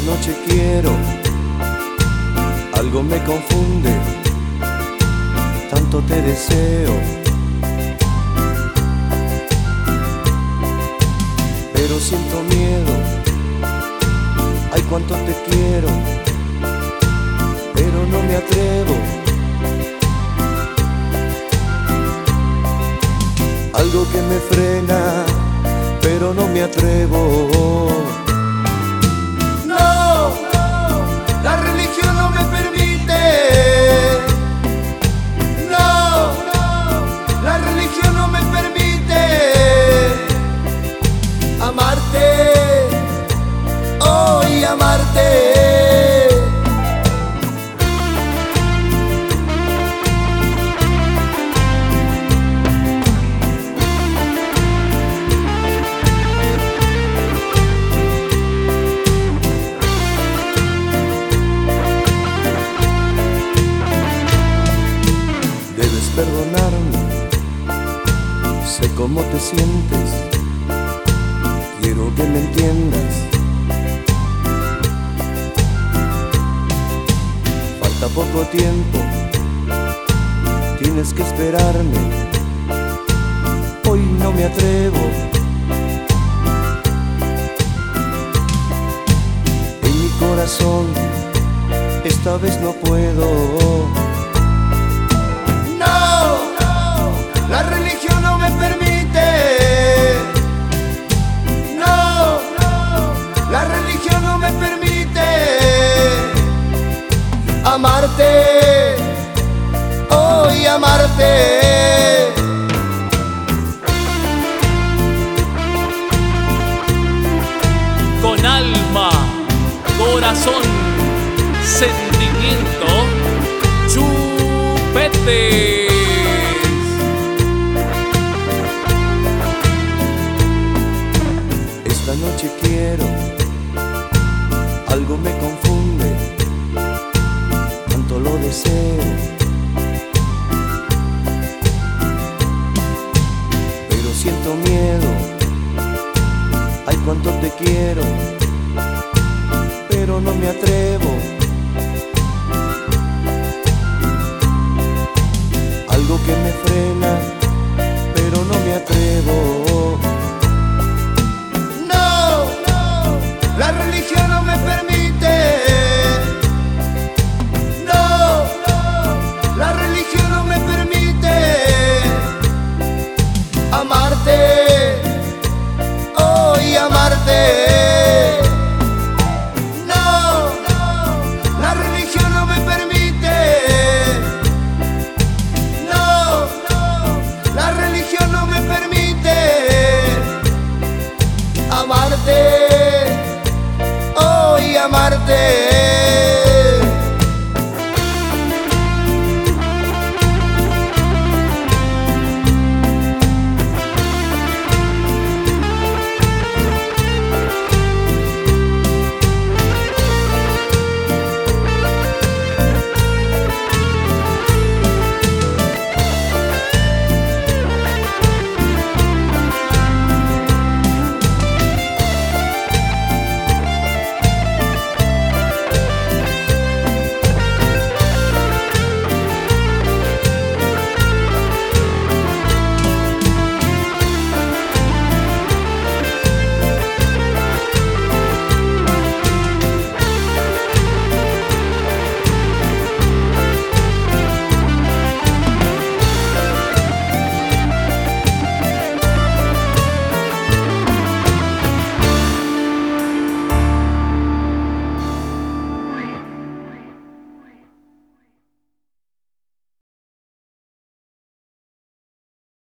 noche quiero, algo me confunde, tanto te deseo. Pero siento miedo, ay cuánto te quiero, pero no me atrevo. Algo que me frena, pero no me atrevo. Sé cómo te sientes, quiero que me entiendas. Falta poco tiempo, tienes que esperarme, hoy no me atrevo. En mi corazón, esta vez no puedo. Sentimiento, chupetes. Esta noche quiero, algo me confunde, tanto lo deseo. Pero siento miedo, ay cuánto te quiero,